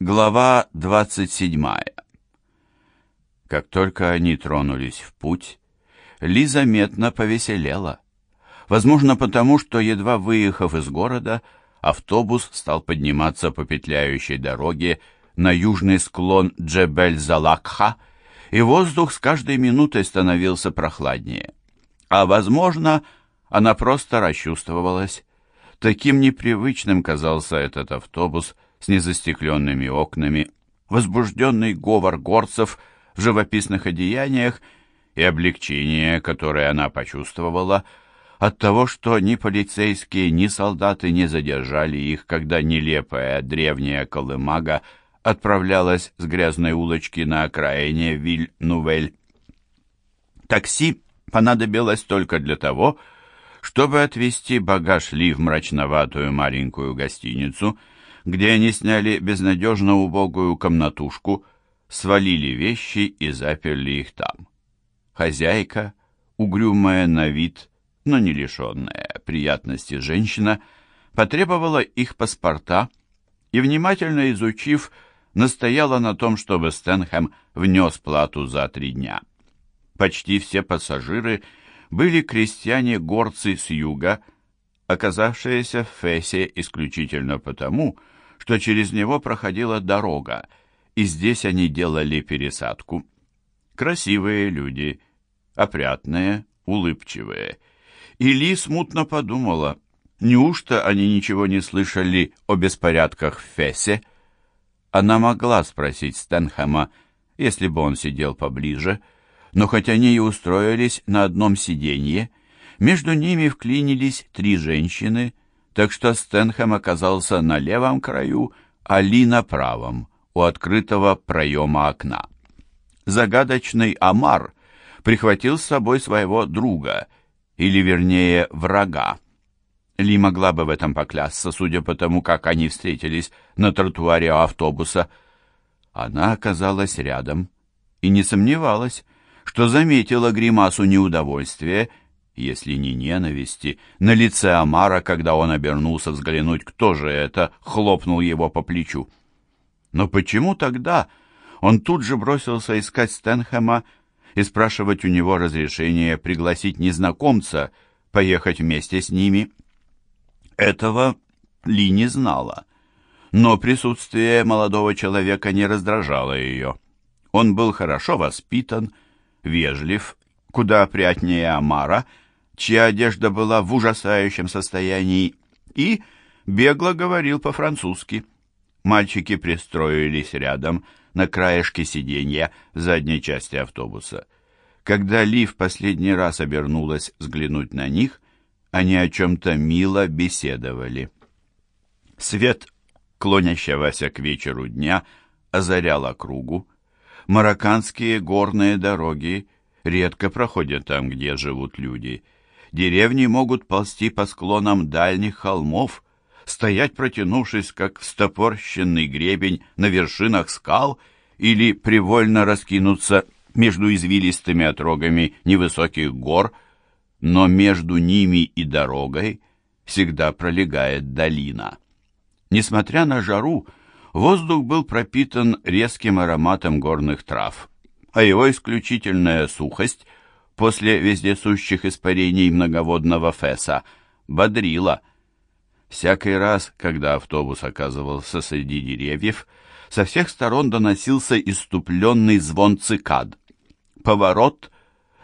Глава 27. Как только они тронулись в путь, Ли заметно повеселела. Возможно, потому что, едва выехав из города, автобус стал подниматься по петляющей дороге на южный склон Джебель-Залакха, и воздух с каждой минутой становился прохладнее. А, возможно, она просто расчувствовалась. Таким непривычным казался этот автобус с незастекленными окнами, возбужденный говор горцев в живописных одеяниях и облегчение, которое она почувствовала от того, что ни полицейские, ни солдаты не задержали их, когда нелепая древняя колымага отправлялась с грязной улочки на окраине Виль-Нувель. Такси понадобилось только для того, чтобы отвезти багаж Ли в мрачноватую маленькую гостиницу, где они сняли безнадежно убогую комнатушку, свалили вещи и заперли их там. Хозяйка, угрюмая на вид, но не лишенная приятности женщина, потребовала их паспорта и, внимательно изучив, настояла на том, чтобы Стэнхэм внес плату за три дня. Почти все пассажиры были крестьяне-горцы с юга, оказавшиеся в Фессе исключительно потому, что через него проходила дорога, и здесь они делали пересадку. Красивые люди, опрятные, улыбчивые. И Ли смутно подумала, неужто они ничего не слышали о беспорядках в Фессе? Она могла спросить Стэнхэма, если бы он сидел поближе, но хоть они и устроились на одном сиденье, между ними вклинились три женщины, так что Стэнхэм оказался на левом краю, а Ли на правом, у открытого проема окна. Загадочный Амар прихватил с собой своего друга, или вернее врага. Ли могла бы в этом поклясться, судя по тому, как они встретились на тротуаре автобуса. Она оказалась рядом и не сомневалась, что заметила гримасу неудовольствия, если не ненависти, на лице Амара, когда он обернулся взглянуть, кто же это, хлопнул его по плечу. Но почему тогда он тут же бросился искать Стэнхэма и спрашивать у него разрешения пригласить незнакомца поехать вместе с ними? Этого Ли не знала, но присутствие молодого человека не раздражало ее. Он был хорошо воспитан, вежлив, куда опрятнее Амара, чья одежда была в ужасающем состоянии, и бегло говорил по-французски. Мальчики пристроились рядом, на краешке сиденья задней части автобуса. Когда Ли в последний раз обернулась взглянуть на них, они о чем-то мило беседовали. Свет, клонящегося к вечеру дня, озарял округу. Марокканские горные дороги редко проходят там, где живут люди. Деревни могут ползти по склонам дальних холмов, стоять протянувшись, как стопорщенный гребень на вершинах скал или привольно раскинуться между извилистыми отрогами невысоких гор, но между ними и дорогой всегда пролегает долина. Несмотря на жару, Воздух был пропитан резким ароматом горных трав, а его исключительная сухость после вездесущих испарений многоводного феса бодрила. Всякий раз, когда автобус оказывался среди деревьев, со всех сторон доносился иступленный звон цикад. Поворот,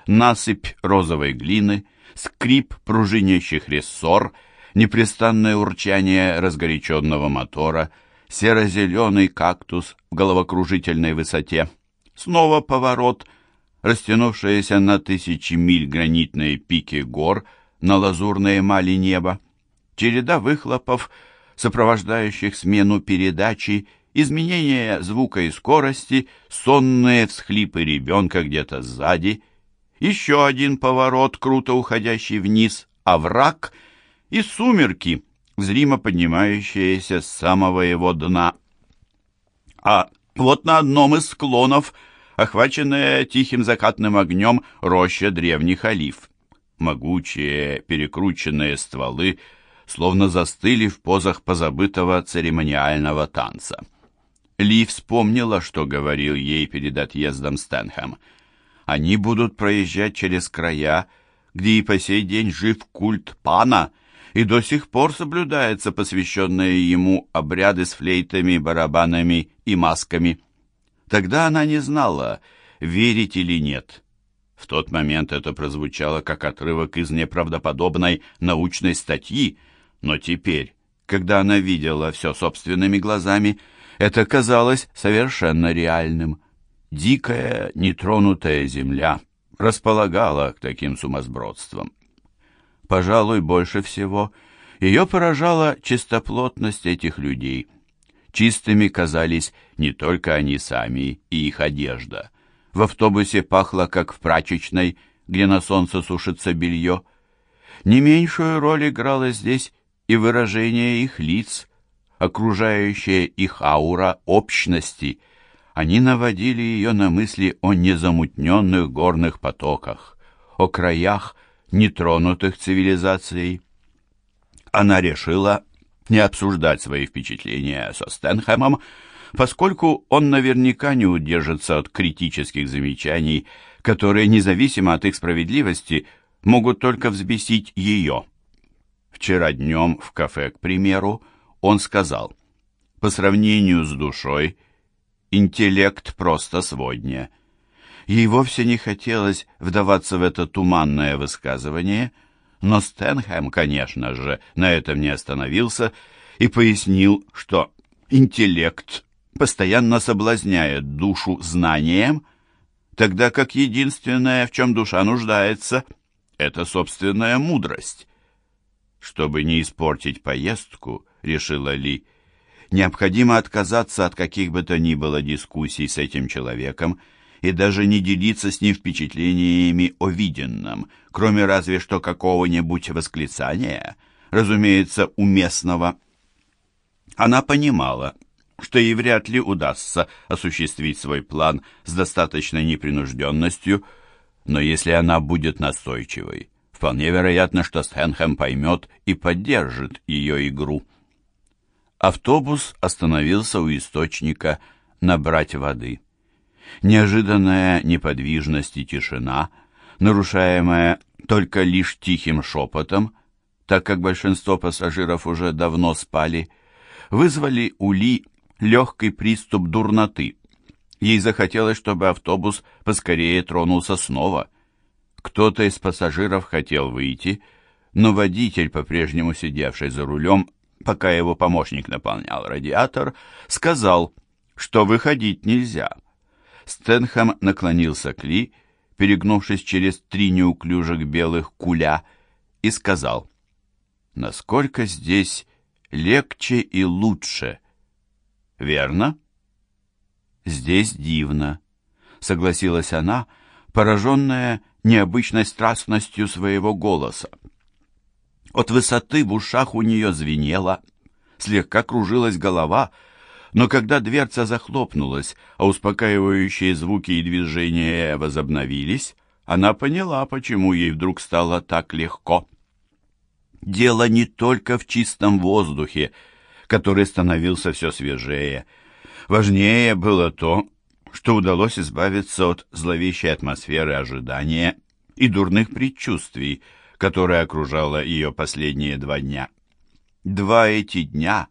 насыпь розовой глины, скрип пружинящих рессор, непрестанное урчание разгоряченного мотора — серо-зеленый кактус в головокружительной высоте. Снова поворот, растянувшиеся на тысячи миль гранитные пики гор на лазурной эмали неба. Череда выхлопов, сопровождающих смену передачи, изменение звука и скорости, сонные всхлипы ребенка где-то сзади, еще один поворот, круто уходящий вниз, овраг и сумерки — зримо поднимающееся с самого его дна. А вот на одном из склонов, охваченная тихим закатным огнем, роща древних олив. Могучие перекрученные стволы словно застыли в позах позабытого церемониального танца. Ли вспомнила, что говорил ей перед отъездом Стэнхэм. Они будут проезжать через края, где и по сей день жив культ пана, и до сих пор соблюдается посвященные ему обряды с флейтами, барабанами и масками. Тогда она не знала, верить или нет. В тот момент это прозвучало как отрывок из неправдоподобной научной статьи, но теперь, когда она видела все собственными глазами, это казалось совершенно реальным. Дикая, нетронутая земля располагала к таким сумасбродствам. Пожалуй, больше всего ее поражала чистоплотность этих людей. Чистыми казались не только они сами и их одежда. В автобусе пахло, как в прачечной, где на солнце сушится белье. Не меньшую роль играло здесь и выражение их лиц, окружающая их аура общности. Они наводили ее на мысли о незамутненных горных потоках, о краях, нетронутых цивилизацией. Она решила не обсуждать свои впечатления со Стэнхэмом, поскольку он наверняка не удержится от критических замечаний, которые, независимо от их справедливости, могут только взбесить ее. Вчера днем в кафе, к примеру, он сказал, по сравнению с душой, интеллект просто сводня. Ей вовсе не хотелось вдаваться в это туманное высказывание, но Стэнхэм, конечно же, на этом не остановился и пояснил, что интеллект постоянно соблазняет душу знанием, тогда как единственное, в чем душа нуждается, это собственная мудрость. Чтобы не испортить поездку, решила Ли, необходимо отказаться от каких бы то ни было дискуссий с этим человеком и даже не делиться с ним впечатлениями о виденном, кроме разве что какого-нибудь восклицания, разумеется, уместного. Она понимала, что ей вряд ли удастся осуществить свой план с достаточной непринужденностью, но если она будет настойчивой, вполне вероятно, что Стэнхэм поймет и поддержит ее игру. Автобус остановился у источника набрать воды. Неожиданная неподвижность и тишина, нарушаемая только лишь тихим шепотом, так как большинство пассажиров уже давно спали, вызвали у Ли легкий приступ дурноты. Ей захотелось, чтобы автобус поскорее тронулся снова. Кто-то из пассажиров хотел выйти, но водитель, по-прежнему сидевший за рулем, пока его помощник наполнял радиатор, сказал, что выходить нельзя. Стэнхэм наклонился к Ли, перегнувшись через три неуклюжих белых куля, и сказал, «Насколько здесь легче и лучше?» «Верно?» «Здесь дивно», — согласилась она, пораженная необычной страстностью своего голоса. От высоты в ушах у нее звенело, слегка кружилась голова, но когда дверца захлопнулась, а успокаивающие звуки и движения возобновились, она поняла, почему ей вдруг стало так легко. Дело не только в чистом воздухе, который становился все свежее. Важнее было то, что удалось избавиться от зловещей атмосферы ожидания и дурных предчувствий, которая окружала ее последние два дня. Два эти дня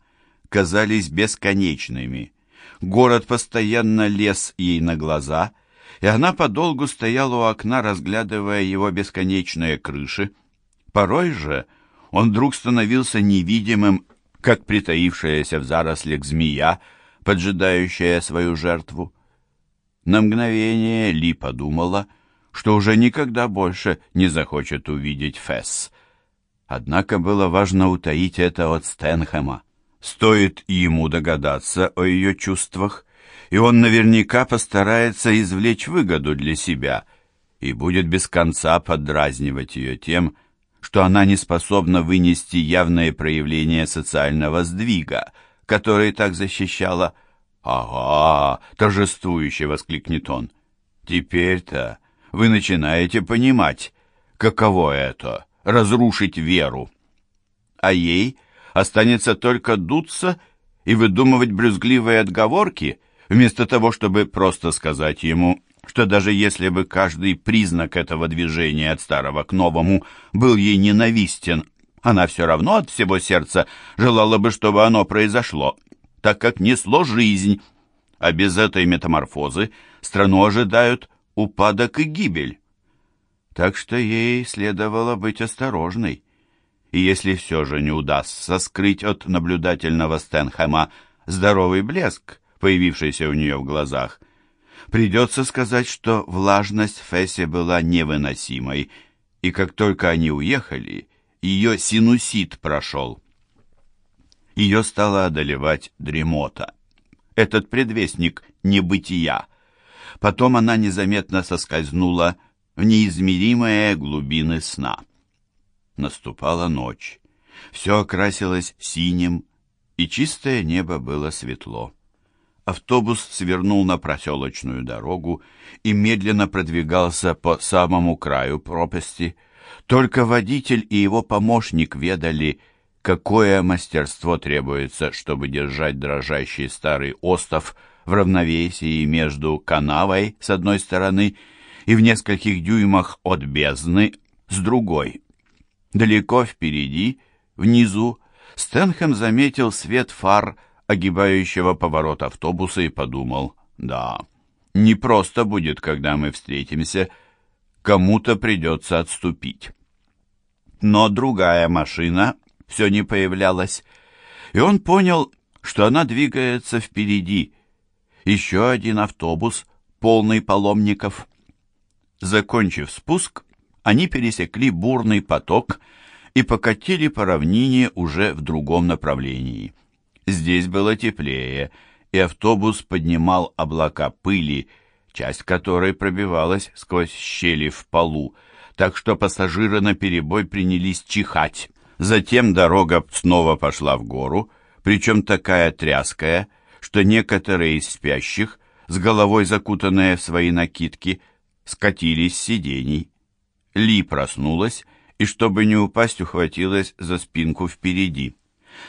казались бесконечными. Город постоянно лез ей на глаза, и она подолгу стояла у окна, разглядывая его бесконечные крыши. Порой же он вдруг становился невидимым, как притаившаяся в зарослях змея, поджидающая свою жертву. На мгновение Ли подумала — что уже никогда больше не захочет увидеть Фесс. Однако было важно утаить это от Стэнхэма. Стоит ему догадаться о ее чувствах, и он наверняка постарается извлечь выгоду для себя и будет без конца подразнивать ее тем, что она не способна вынести явное проявление социального сдвига, который так защищала. «Ага!» — торжествующе воскликнет он. «Теперь-то вы начинаете понимать, каково это — разрушить веру. А ей останется только дуться и выдумывать брюзгливые отговорки, вместо того, чтобы просто сказать ему, что даже если бы каждый признак этого движения от старого к новому был ей ненавистен, она все равно от всего сердца желала бы, чтобы оно произошло, так как несло жизнь, а без этой метаморфозы страну ожидают упадок и гибель. Так что ей следовало быть осторожной. И если все же не удастся скрыть от наблюдательного Стэнхэма здоровый блеск, появившийся у нее в глазах, придется сказать, что влажность Фесси была невыносимой, и как только они уехали, ее синусит прошел. Ее стала одолевать дремота. Этот предвестник небытия. Потом она незаметно соскользнула в неизмеримые глубины сна. Наступала ночь. Все окрасилось синим, и чистое небо было светло. Автобус свернул на проселочную дорогу и медленно продвигался по самому краю пропасти. Только водитель и его помощник ведали, какое мастерство требуется, чтобы держать дрожащий старый остов в равновесии между канавой с одной стороны и в нескольких дюймах от бездны с другой. Далеко впереди, внизу, Стэнхэм заметил свет фар, огибающего поворот автобуса, и подумал, да, не просто будет, когда мы встретимся, кому-то придется отступить. Но другая машина все не появлялась, и он понял, что она двигается впереди. Еще один автобус, полный паломников. Закончив спуск, они пересекли бурный поток и покатили по равнине уже в другом направлении. Здесь было теплее, и автобус поднимал облака пыли, часть которой пробивалась сквозь щели в полу, так что пассажиры наперебой принялись чихать. Затем дорога снова пошла в гору, причем такая тряская, что некоторые из спящих, с головой закутанные в свои накидки, скатились с сидений. Ли проснулась и, чтобы не упасть, ухватилась за спинку впереди.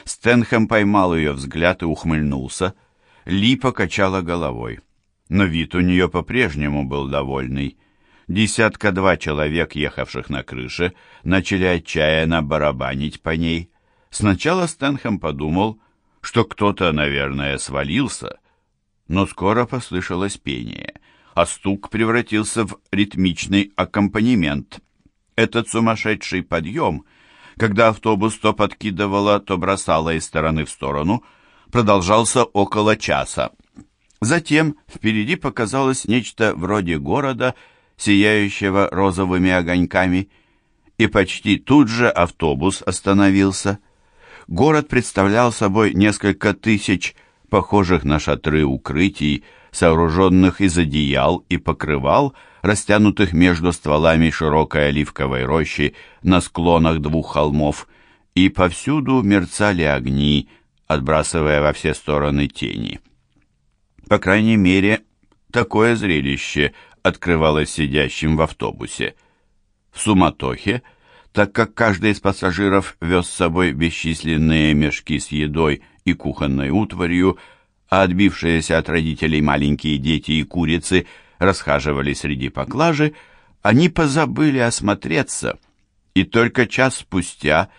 Стэнхэм поймал ее взгляд и ухмыльнулся. Ли покачала головой. Но вид у нее по-прежнему был довольный. Десятка-два человек, ехавших на крыше, начали отчаянно барабанить по ней. Сначала Стэнхэм подумал, что кто-то, наверное, свалился, но скоро послышалось пение — а стук превратился в ритмичный аккомпанемент. Этот сумасшедший подъем, когда автобус то подкидывало, то бросало из стороны в сторону, продолжался около часа. Затем впереди показалось нечто вроде города, сияющего розовыми огоньками, и почти тут же автобус остановился. Город представлял собой несколько тысяч похожих на шатры укрытий, сооруженных из одеял и покрывал, растянутых между стволами широкой оливковой рощи на склонах двух холмов, и повсюду мерцали огни, отбрасывая во все стороны тени. По крайней мере, такое зрелище открывалось сидящим в автобусе. В суматохе, так как каждый из пассажиров вез с собой бесчисленные мешки с едой и кухонной утварью, а отбившиеся от родителей маленькие дети и курицы расхаживали среди поклажи, они позабыли осмотреться, и только час спустя,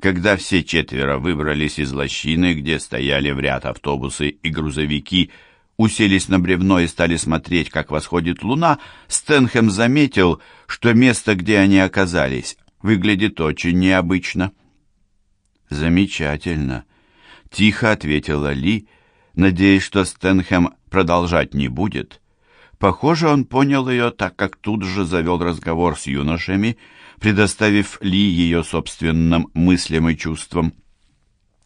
когда все четверо выбрались из лощины, где стояли в ряд автобусы и грузовики, уселись на бревно и стали смотреть, как восходит луна, Стэнхэм заметил, что место, где они оказались, выглядит очень необычно. «Замечательно», — тихо ответила Ли, — надеясь, что Стэнхэм продолжать не будет. Похоже, он понял ее, так как тут же завел разговор с юношами, предоставив Ли ее собственным мыслям и чувствам.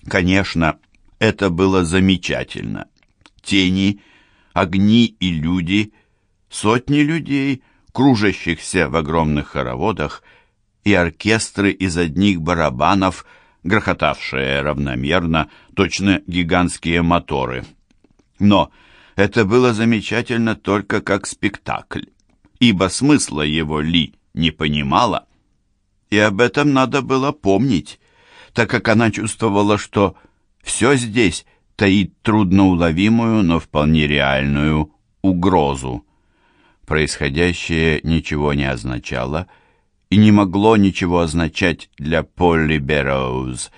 Конечно, это было замечательно. Тени, огни и люди, сотни людей, кружащихся в огромных хороводах, и оркестры из одних барабанов — грохотавшие равномерно, точно гигантские моторы. Но это было замечательно только как спектакль, ибо смысла его Ли не понимала. И об этом надо было помнить, так как она чувствовала, что все здесь таит трудноуловимую, но вполне реальную угрозу. Происходящее ничего не означало и не могло ничего означать для Полли Берроуз,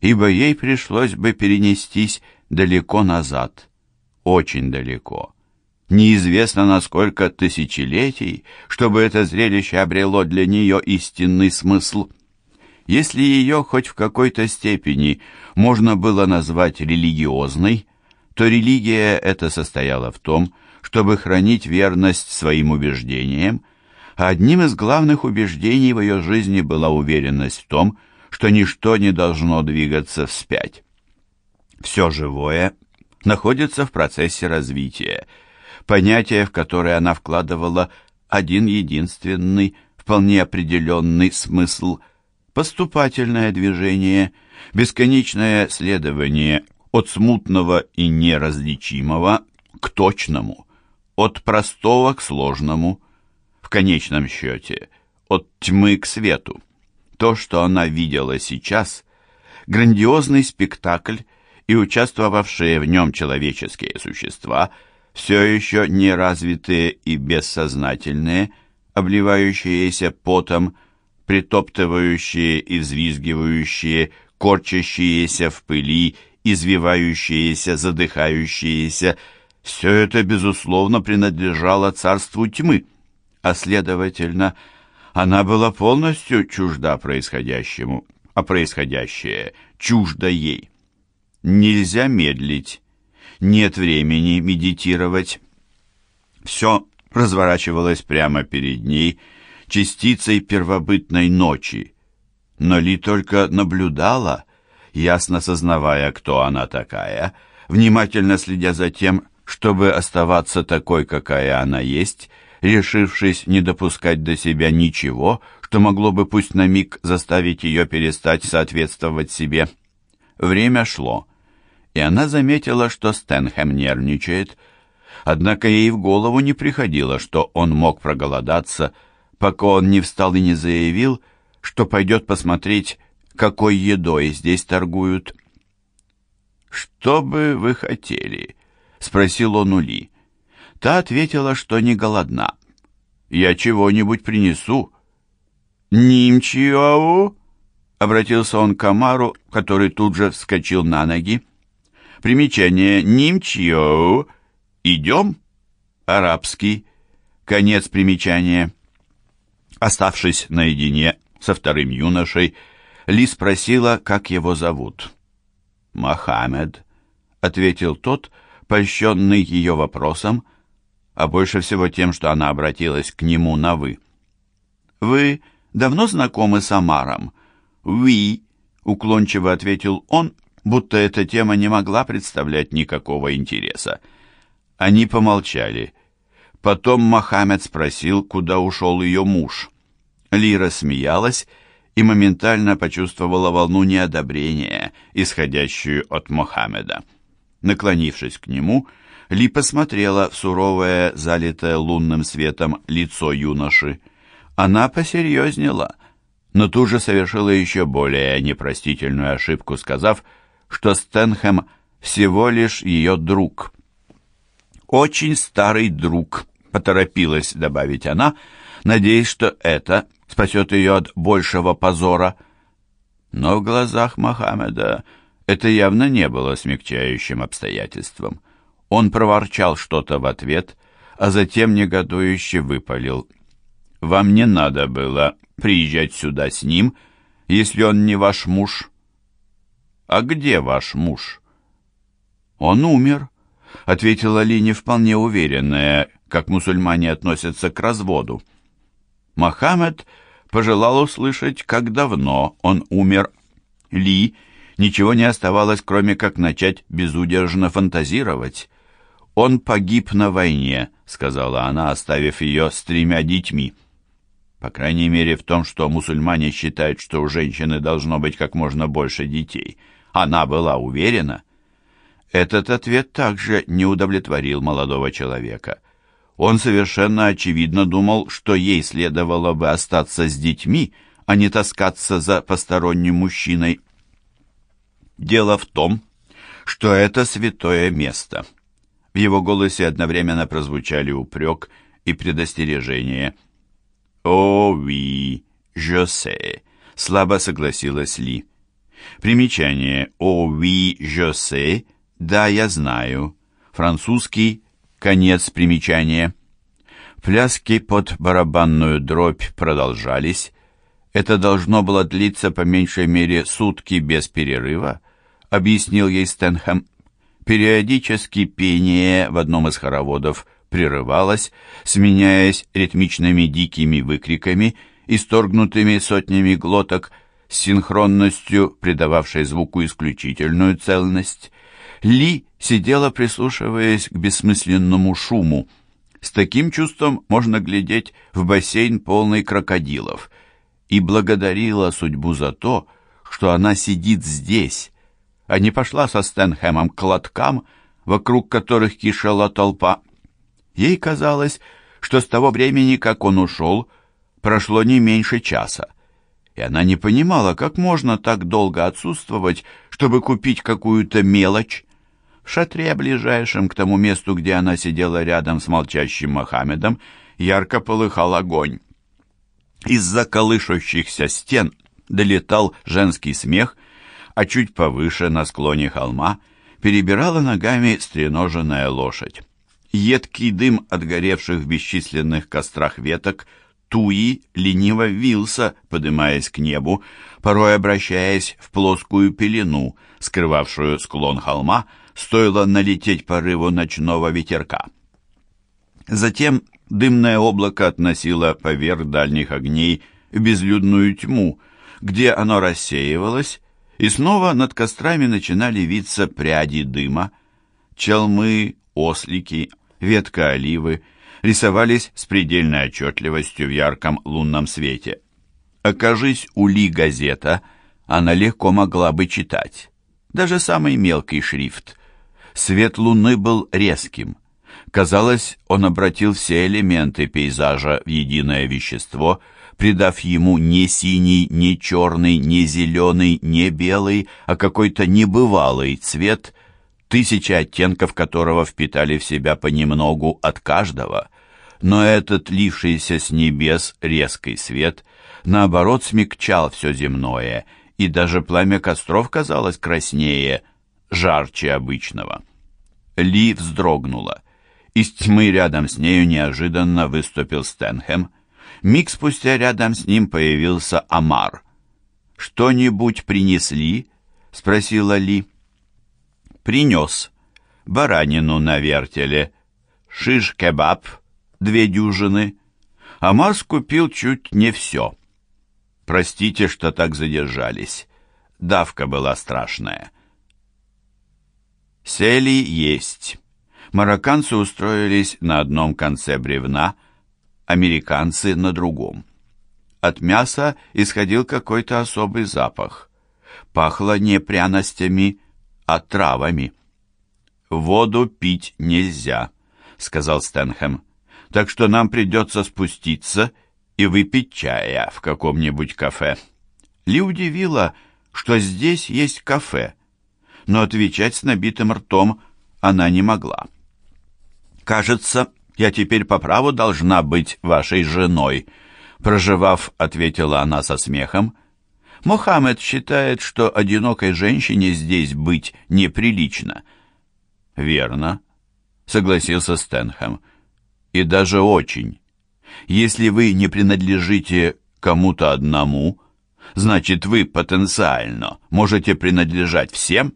ибо ей пришлось бы перенестись далеко назад, очень далеко. Неизвестно на сколько тысячелетий, чтобы это зрелище обрело для нее истинный смысл. Если ее хоть в какой-то степени можно было назвать религиозной, то религия эта состояла в том, чтобы хранить верность своим убеждениям, а одним из главных убеждений в ее жизни была уверенность в том, что ничто не должно двигаться вспять. Все живое находится в процессе развития – понятие, в которое она вкладывала один единственный, вполне определенный смысл – поступательное движение, бесконечное следование от смутного и неразличимого к точному, от простого к сложному, в конечном счете, от тьмы к свету. То, что она видела сейчас – грандиозный спектакль, и участвовавшие в нем человеческие существа – все еще неразвитые и бессознательные, обливающиеся потом, притоптывающие и взвизгивающие, корчащиеся в пыли, извивающиеся, задыхающиеся, все это, безусловно, принадлежало царству тьмы, а, следовательно, она была полностью чужда происходящему, а происходящее чуждо ей. Нельзя медлить, нет времени медитировать. Все разворачивалось прямо перед ней, частицей первобытной ночи. Но Ли только наблюдала, ясно сознавая, кто она такая, внимательно следя за тем, чтобы оставаться такой, какая она есть, решившись не допускать до себя ничего, что могло бы пусть на миг заставить ее перестать соответствовать себе. Время шло и она заметила, что Стэнхэм нервничает. Однако ей в голову не приходило, что он мог проголодаться, пока он не встал и не заявил, что пойдет посмотреть, какой едой здесь торгуют. «Что бы вы хотели?» — спросил он у Ли. Та ответила, что не голодна. «Я чего-нибудь принесу». «Нимчиоу?» — обратился он к Амару, который тут же вскочил на ноги. Примечание «Нимчиоу» – «идем», арабский, конец примечания. Оставшись наедине со вторым юношей, Ли спросила, как его зовут. «Мохаммед», — ответил тот, польщенный ее вопросом, а больше всего тем, что она обратилась к нему на «вы». «Вы давно знакомы с Амаром?» «Ви», — уклончиво ответил он будто эта тема не могла представлять никакого интереса. Они помолчали. Потом Мохаммед спросил, куда ушел ее муж. Лира смеялась и моментально почувствовала волну неодобрения, исходящую от Мохаммеда. Наклонившись к нему, Ли посмотрела в суровое, залитое лунным светом лицо юноши. Она посерьезнела, но тут же совершила еще более непростительную ошибку, сказав, что Стэнхэм всего лишь ее друг. «Очень старый друг», — поторопилась добавить она, надеясь, что это спасет ее от большего позора. Но в глазах Мохаммеда это явно не было смягчающим обстоятельством. Он проворчал что-то в ответ, а затем негодующе выпалил. «Вам не надо было приезжать сюда с ним, если он не ваш муж». «А где ваш муж?» «Он умер», — ответила Ли, не вполне уверенная, как мусульмане относятся к разводу. Мохаммед пожелал услышать, как давно он умер. Ли ничего не оставалось, кроме как начать безудержно фантазировать. «Он погиб на войне», — сказала она, оставив ее с тремя детьми. По крайней мере, в том, что мусульмане считают, что у женщины должно быть как можно больше детей — она была уверена. Этот ответ также не удовлетворил молодого человека. Он совершенно очевидно думал, что ей следовало бы остаться с детьми, а не таскаться за посторонним мужчиной. Дело в том, что это святое место. В его голосе одновременно прозвучали упрек и предостережение. «О, ви, sais», — слабо согласилась Ли. Примечание «О, ви, sais», «Да, я знаю». Французский, конец примечания. Пляски под барабанную дробь продолжались. Это должно было длиться по меньшей мере сутки без перерыва, объяснил ей Стэнхэм. Периодически пение в одном из хороводов прерывалось, сменяясь ритмичными дикими выкриками, исторгнутыми сотнями глоток, с синхронностью, придававшей звуку исключительную цельность. Ли сидела, прислушиваясь к бессмысленному шуму. С таким чувством можно глядеть в бассейн полный крокодилов. И благодарила судьбу за то, что она сидит здесь, а не пошла со Стэнхэмом к лоткам, вокруг которых кишела толпа. Ей казалось, что с того времени, как он ушел, прошло не меньше часа и она не понимала, как можно так долго отсутствовать, чтобы купить какую-то мелочь. В шатре, ближайшем к тому месту, где она сидела рядом с молчащим Мохаммедом, ярко полыхал огонь. Из-за колышущихся стен долетал женский смех, а чуть повыше, на склоне холма, перебирала ногами стреноженная лошадь. Едкий дым от горевших в бесчисленных кострах веток – Туи лениво вился, подымаясь к небу, порой обращаясь в плоскую пелену, скрывавшую склон холма, стоило налететь порыву ночного ветерка. Затем дымное облако относило поверх дальних огней в безлюдную тьму, где оно рассеивалось, и снова над кострами начинали виться пряди дыма, челмы, ослики, ветка оливы — рисовались с предельной отчетливостью в ярком лунном свете. Окажись у Ли газета, она легко могла бы читать. Даже самый мелкий шрифт. Свет луны был резким. Казалось, он обратил все элементы пейзажа в единое вещество, придав ему не синий, не черный, не зеленый, не белый, а какой-то небывалый цвет, тысячи оттенков которого впитали в себя понемногу от каждого но этот лившийся с небес резкий свет, наоборот, смягчал все земное, и даже пламя костров казалось краснее, жарче обычного. Ли вздрогнула. Из тьмы рядом с нею неожиданно выступил Стэнхэм. Миг спустя рядом с ним появился Амар. «Что-нибудь принесли?» — спросила Ли. «Принес. Баранину на вертеле. Шиш-кебаб» две дюжины, а Марс купил чуть не все. Простите, что так задержались. Давка была страшная. Сели есть. Марокканцы устроились на одном конце бревна, американцы на другом. От мяса исходил какой-то особый запах. Пахло не пряностями, а травами. «Воду пить нельзя», — сказал Стэнхэм так что нам придется спуститься и выпить чая в каком-нибудь кафе. Ли удивила, что здесь есть кафе, но отвечать с набитым ртом она не могла. «Кажется, я теперь по праву должна быть вашей женой», проживав, ответила она со смехом. «Мохаммед считает, что одинокой женщине здесь быть неприлично». «Верно», — согласился Стэнхэм и даже очень. Если вы не принадлежите кому-то одному, значит вы потенциально можете принадлежать всем.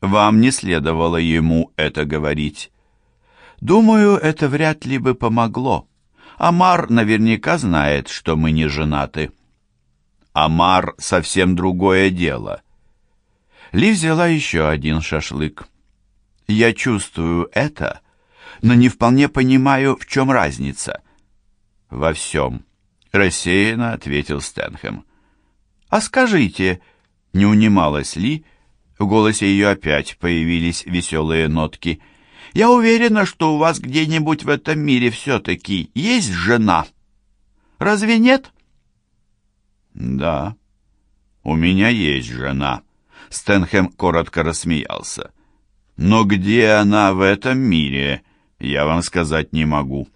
Вам не следовало ему это говорить. Думаю, это вряд ли бы помогло. Амар наверняка знает, что мы не женаты. Амар совсем другое дело. Ли взяла еще один шашлык. Я чувствую это, но не вполне понимаю, в чем разница». «Во всем», — рассеянно ответил Стэнхэм. «А скажите», — не унималась Ли, в голосе ее опять появились веселые нотки, «я уверена, что у вас где-нибудь в этом мире все-таки есть жена. Разве нет?» «Да, у меня есть жена», — Стэнхэм коротко рассмеялся. «Но где она в этом мире, я вам сказать не могу.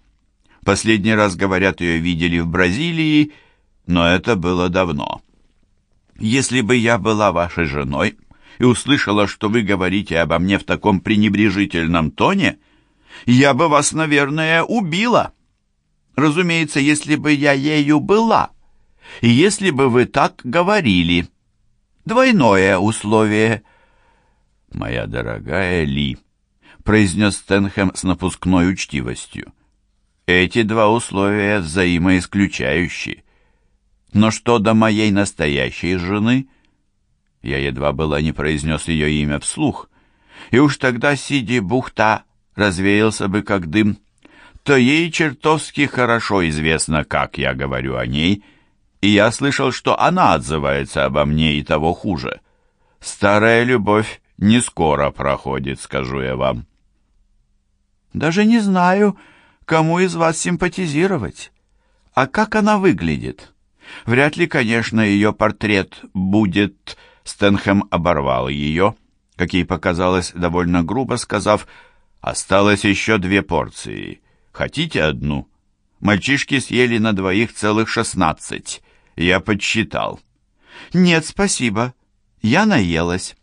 Последний раз, говорят, ее видели в Бразилии, но это было давно. Если бы я была вашей женой и услышала, что вы говорите обо мне в таком пренебрежительном тоне, я бы вас, наверное, убила. Разумеется, если бы я ею была, и если бы вы так говорили. Двойное условие. Моя дорогая Ли, произнес Стэнхэм с напускной учтивостью. Эти два условия взаимоисключающие. Но что до моей настоящей жены? Я едва было не произнес ее имя вслух, и уж тогда Сиди Бухта развеялся бы как дым, то ей чертовски хорошо известно, как я говорю о ней, и я слышал, что она отзывается обо мне и того хуже. Старая любовь не скоро проходит, скажу я вам. Даже не знаю, кому из вас симпатизировать. А как она выглядит? Вряд ли, конечно, ее портрет будет... Стэнхэм оборвал ее, как ей показалось, довольно грубо сказав, «Осталось еще две порции. Хотите одну?» Мальчишки съели на двоих целых шестнадцать. Я подсчитал. «Нет, спасибо. Я наелась».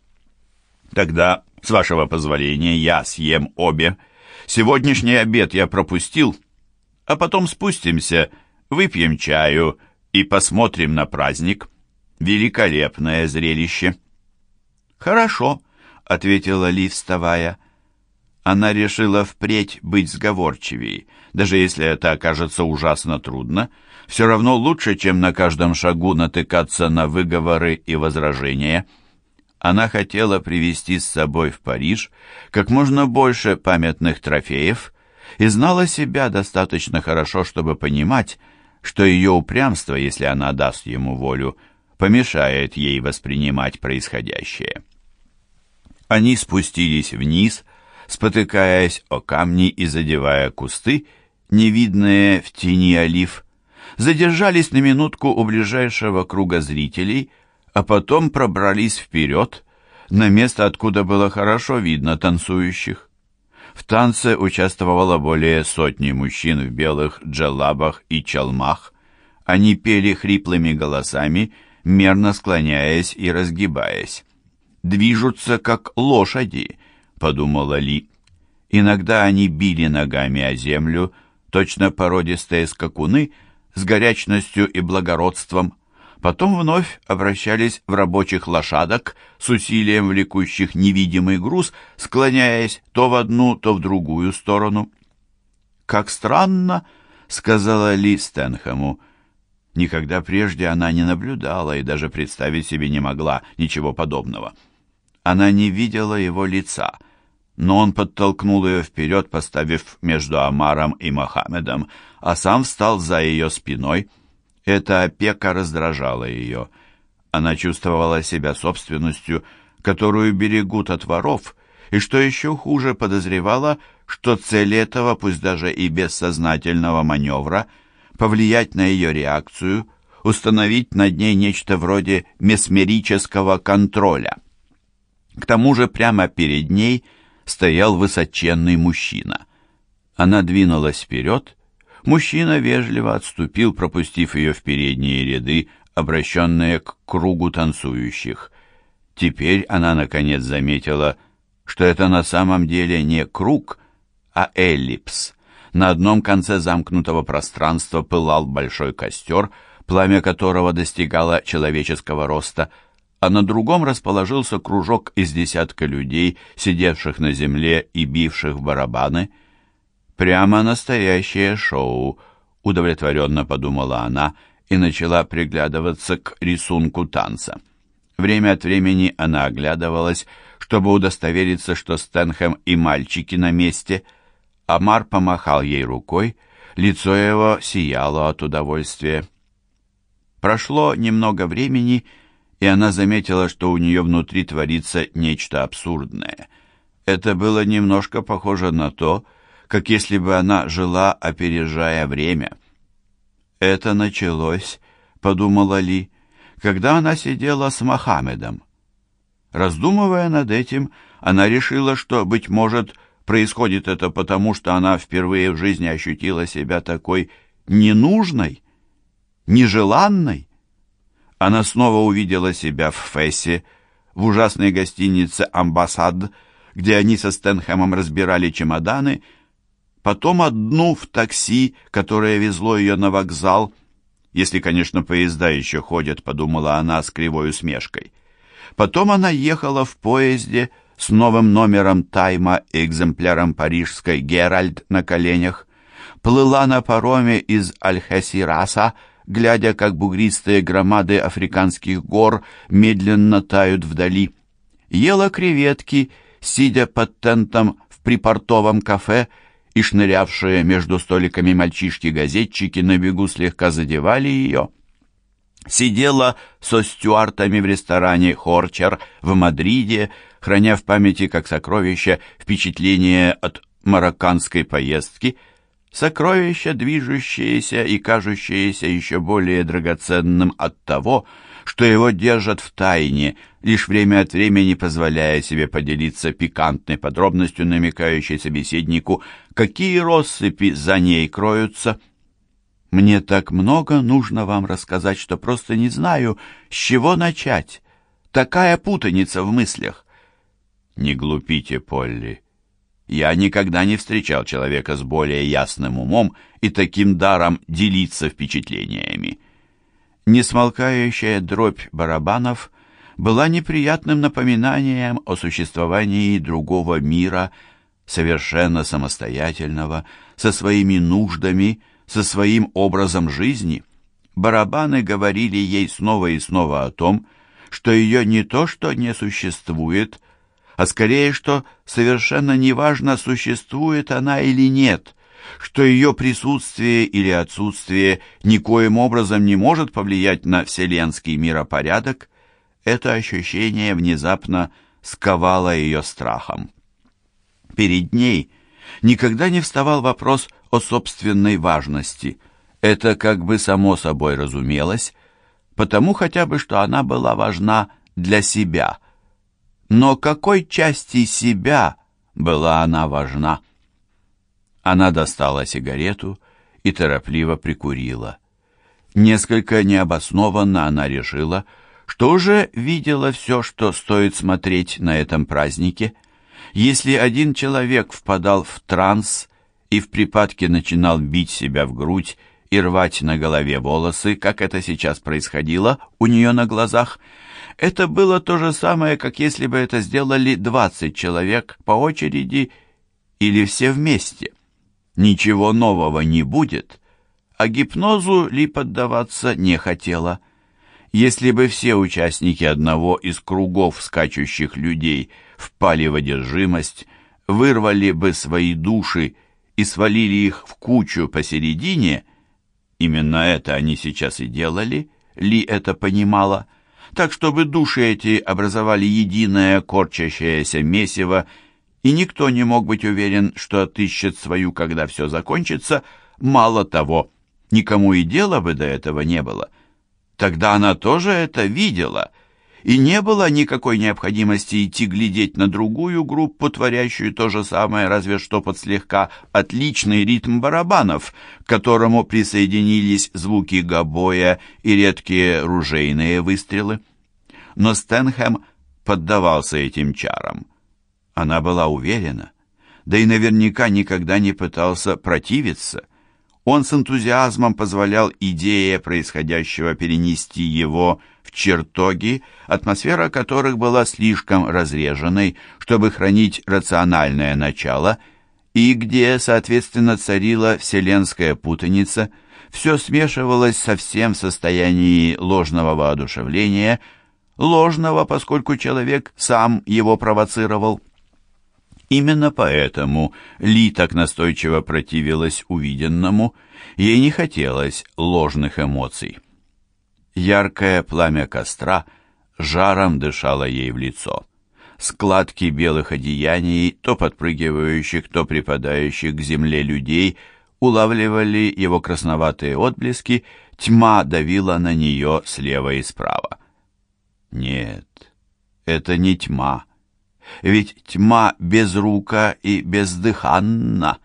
«Тогда, с вашего позволения, я съем обе. Сегодняшний обед я пропустил, а потом спустимся, выпьем чаю и посмотрим на праздник. Великолепное зрелище». «Хорошо», — ответила Ли, вставая. Она решила впредь быть сговорчивее, даже если это окажется ужасно трудно, все равно лучше, чем на каждом шагу натыкаться на выговоры и возражения. Она хотела привезти с собой в Париж как можно больше памятных трофеев и знала себя достаточно хорошо, чтобы понимать, что ее упрямство, если она даст ему волю, помешает ей воспринимать происходящее. Они спустились вниз, спотыкаясь о камни и задевая кусты, невидные в тени олив, задержались на минутку у ближайшего круга зрителей, а потом пробрались вперед, на место, откуда было хорошо видно танцующих. В танце участвовало более сотни мужчин в белых джелабах и чалмах. Они пели хриплыми голосами, мерно склоняясь и разгибаясь. «Движутся, как лошади», — подумала Ли. Иногда они били ногами о землю, точно породистые скакуны, с горячностью и благородством. Потом вновь обращались в рабочих лошадок с усилием влекущих невидимый груз, склоняясь то в одну, то в другую сторону. «Как странно», — сказала Ли Стэнхэму, — Никогда прежде она не наблюдала и даже представить себе не могла ничего подобного. Она не видела его лица, но он подтолкнул ее вперед, поставив между Амаром и Мохаммедом, а сам встал за ее спиной. Эта опека раздражала ее. Она чувствовала себя собственностью, которую берегут от воров, и, что еще хуже, подозревала, что цель этого, пусть даже и бессознательного маневра — повлиять на ее реакцию, установить над ней нечто вроде месмерического контроля. К тому же прямо перед ней стоял высоченный мужчина. Она двинулась вперед, мужчина вежливо отступил, пропустив ее в передние ряды, обращенные к кругу танцующих. Теперь она наконец заметила, что это на самом деле не круг, а эллипс — на одном конце замкнутого пространства пылал большой костер, пламя которого достигало человеческого роста, а на другом расположился кружок из десятка людей, сидевших на земле и бивших в барабаны. «Прямо настоящее шоу», — удовлетворенно подумала она и начала приглядываться к рисунку танца. Время от времени она оглядывалась, чтобы удостовериться, что Стэнхэм и мальчики на месте — Амар помахал ей рукой, лицо его сияло от удовольствия. Прошло немного времени, и она заметила, что у нее внутри творится нечто абсурдное. Это было немножко похоже на то, как если бы она жила, опережая время. «Это началось», — подумала Ли, — «когда она сидела с Мохаммедом. Раздумывая над этим, она решила, что, быть может, происходит это потому, что она впервые в жизни ощутила себя такой ненужной, нежеланной. Она снова увидела себя в Фессе, в ужасной гостинице «Амбассад», где они со Стэнхэмом разбирали чемоданы, потом одну в такси, которое везло ее на вокзал, если, конечно, поезда еще ходят, подумала она с кривой усмешкой. Потом она ехала в поезде с новым номером «Тайма» и экземпляром парижской «Геральд» на коленях, плыла на пароме из Альхасираса, глядя, как бугристые громады африканских гор медленно тают вдали. Ела креветки, сидя под тентом в припортовом кафе, и шнырявшие между столиками мальчишки-газетчики на бегу слегка задевали ее. Сидела со стюартами в ресторане «Хорчер» в Мадриде, храня в памяти как сокровище впечатление от марокканской поездки – сокровище, движущееся и кажущееся еще более драгоценным от того, что его держат в тайне, лишь время от времени позволяя себе поделиться пикантной подробностью, намекающей собеседнику, какие россыпи за ней кроются. «Мне так много нужно вам рассказать, что просто не знаю, с чего начать. Такая путаница в мыслях». «Не глупите, Полли. Я никогда не встречал человека с более ясным умом и таким даром делиться впечатлениями. Несмолкающая дробь барабанов была неприятным напоминанием о существовании другого мира, совершенно самостоятельного, со своими нуждами, со своим образом жизни. Барабаны говорили ей снова и снова о том, что ее не то что не существует, а скорее, что совершенно неважно, существует она или нет, что ее присутствие или отсутствие никоим образом не может повлиять на вселенский миропорядок, это ощущение внезапно сковало ее страхом. Перед ней никогда не вставал вопрос о собственной важности. Это как бы само собой разумелось, потому хотя бы, что она была важна для себя – но какой части себя была она важна? Она достала сигарету и торопливо прикурила. Несколько необоснованно она решила, что уже видела все, что стоит смотреть на этом празднике. Если один человек впадал в транс и в припадке начинал бить себя в грудь и рвать на голове волосы, как это сейчас происходило у нее на глазах, это было то же самое, как если бы это сделали 20 человек по очереди или все вместе. Ничего нового не будет, а гипнозу Ли поддаваться не хотела. Если бы все участники одного из кругов скачущих людей впали в одержимость, вырвали бы свои души и свалили их в кучу посередине, именно это они сейчас и делали, Ли это понимала, так чтобы души эти образовали единое корчащееся месиво, и никто не мог быть уверен, что отыщет свою, когда все закончится. Мало того, никому и дела бы до этого не было. Тогда она тоже это видела, и не было никакой необходимости идти глядеть на другую группу, творящую то же самое, разве что под слегка отличный ритм барабанов, к которому присоединились звуки гобоя и редкие ружейные выстрелы. Но Стэнхэм поддавался этим чарам. Она была уверена, да и наверняка никогда не пытался противиться. Он с энтузиазмом позволял идее происходящего перенести его в чертоги, атмосфера которых была слишком разреженной, чтобы хранить рациональное начало, и где, соответственно, царила вселенская путаница, все смешивалось совсем в состоянии ложного воодушевления, ложного, поскольку человек сам его провоцировал. Именно поэтому Ли так настойчиво противилась увиденному, ей не хотелось ложных эмоций. Яркое пламя костра жаром дышало ей в лицо. Складки белых одеяний, то подпрыгивающих, то припадающих к земле людей, улавливали его красноватые отблески, тьма давила на нее слева и справа. Нет, Это не тьма. Ведь тьма безрука и бездыханна.